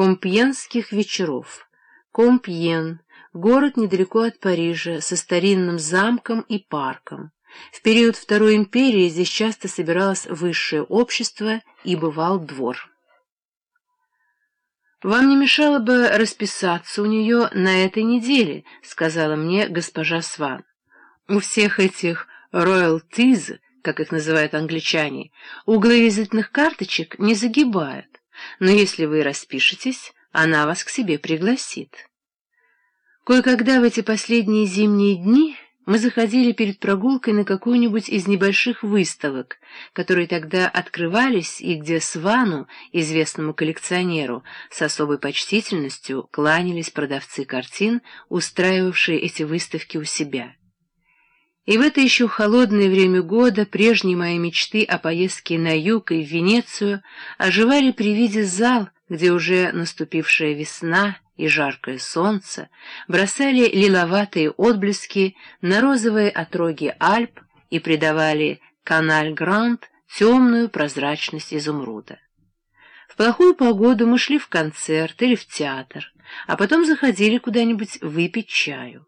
компьенских вечеров. Компьен — город недалеко от Парижа, со старинным замком и парком. В период Второй империи здесь часто собиралось высшее общество и бывал двор. «Вам не мешало бы расписаться у нее на этой неделе», — сказала мне госпожа Сван. «У всех этих royalties, как их называют англичане, углы визитных карточек не загибают, но если вы распишетесь, она вас к себе пригласит». Кое-когда в эти последние зимние дни мы заходили перед прогулкой на какую-нибудь из небольших выставок, которые тогда открывались и где Свану, известному коллекционеру, с особой почтительностью кланялись продавцы картин, устраивавшие эти выставки у себя. И в это еще холодное время года прежние мои мечты о поездке на юг и в Венецию оживали при виде зал, где уже наступившая весна и жаркое солнце бросали лиловатые отблески на розовые отроги Альп и придавали Каналь-Гранд темную прозрачность изумруда. В плохую погоду мы шли в концерт или в театр, а потом заходили куда-нибудь выпить чаю.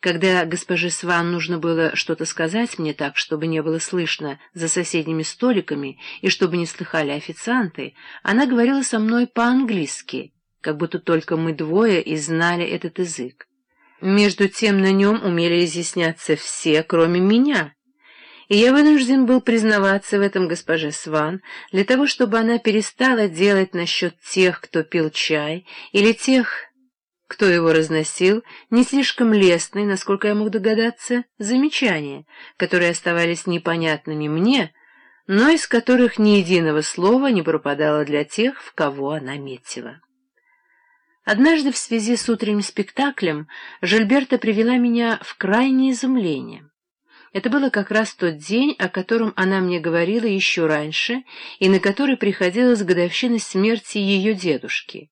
Когда госпоже Сван нужно было что-то сказать мне так, чтобы не было слышно за соседними столиками и чтобы не слыхали официанты, она говорила со мной по-английски, как будто только мы двое и знали этот язык. Между тем на нем умели изъясняться все, кроме меня. И я вынужден был признаваться в этом госпоже Сван для того, чтобы она перестала делать насчет тех, кто пил чай, или тех, кто его разносил, не слишком лестные, насколько я мог догадаться, замечания, которые оставались непонятными мне, но из которых ни единого слова не пропадало для тех, в кого она метила. Однажды в связи с утренним спектаклем Жильберта привела меня в крайнее изумление. Это было как раз тот день, о котором она мне говорила еще раньше, и на который приходилась годовщина смерти ее дедушки.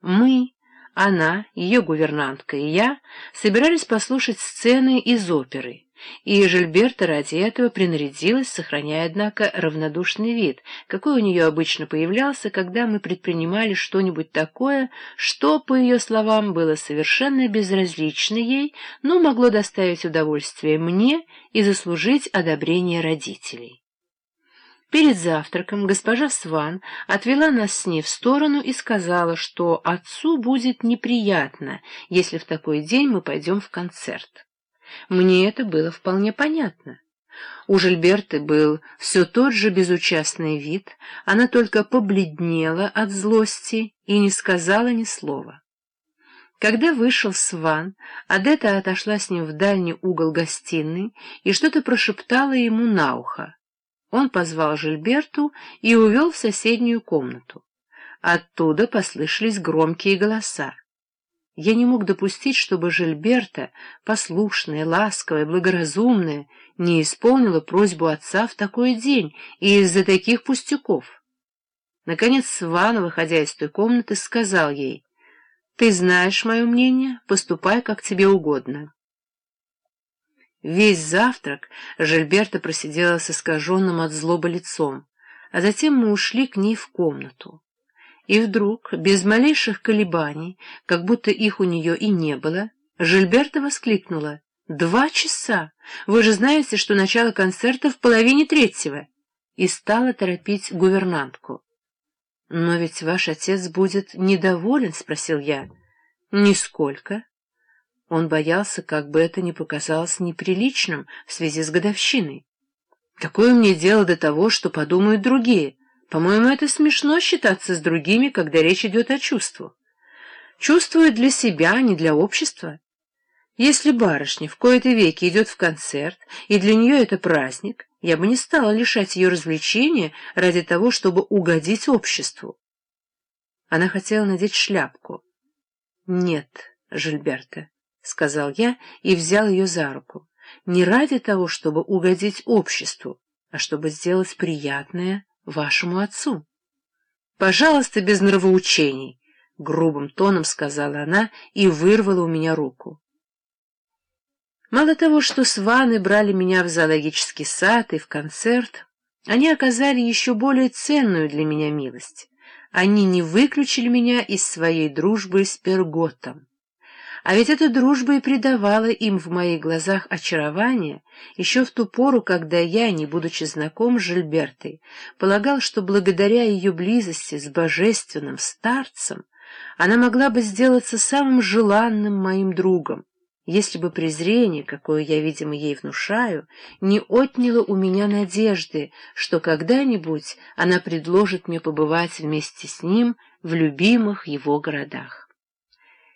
Мы, она, ее гувернантка и я собирались послушать сцены из оперы, и Жильберта ради этого принарядилась, сохраняя, однако, равнодушный вид, какой у нее обычно появлялся, когда мы предпринимали что-нибудь такое, что, по ее словам, было совершенно безразлично ей, но могло доставить удовольствие мне и заслужить одобрение родителей. Перед завтраком госпожа Сван отвела нас с ней в сторону и сказала, что отцу будет неприятно, если в такой день мы пойдем в концерт. Мне это было вполне понятно. У Жильберты был все тот же безучастный вид, она только побледнела от злости и не сказала ни слова. Когда вышел Сван, Адетта отошла с ним в дальний угол гостиной и что-то прошептала ему на ухо. Он позвал Жильберту и увел в соседнюю комнату. Оттуда послышались громкие голоса. Я не мог допустить, чтобы Жильберта, послушная, ласковая, благоразумная, не исполнила просьбу отца в такой день и из-за таких пустяков. Наконец Сван, выходя из той комнаты, сказал ей, «Ты знаешь мое мнение, поступай, как тебе угодно». Весь завтрак Жильберта просидела с искаженным от злобы лицом, а затем мы ушли к ней в комнату. И вдруг, без малейших колебаний, как будто их у нее и не было, Жильберта воскликнула. «Два часа! Вы же знаете, что начало концерта в половине третьего!» И стала торопить гувернантку. «Но ведь ваш отец будет недоволен?» — спросил я. «Нисколько. Он боялся, как бы это ни показалось неприличным в связи с годовщиной. Какое мне дело до того, что подумают другие? По-моему, это смешно считаться с другими, когда речь идет о чувствах. Чувствуют для себя, а не для общества. Если барышня в кои-то веки идет в концерт, и для нее это праздник, я бы не стала лишать ее развлечения ради того, чтобы угодить обществу. Она хотела надеть шляпку. Нет, Жильберта, — сказал я и взял ее за руку. «Не ради того, чтобы угодить обществу, а чтобы сделать приятное вашему отцу». «Пожалуйста, без нравоучений», — грубым тоном сказала она и вырвала у меня руку. Мало того, что сваны брали меня в зоологический сад и в концерт, они оказали еще более ценную для меня милость. они не выключили меня из своей дружбы с Перготом. А ведь эта дружба и придавала им в моих глазах очарование еще в ту пору, когда я, не будучи знаком с Жильбертой, полагал, что благодаря ее близости с божественным старцем она могла бы сделаться самым желанным моим другом, если бы презрение, какое я, видимо, ей внушаю, не отняло у меня надежды, что когда-нибудь она предложит мне побывать вместе с ним в любимых его городах.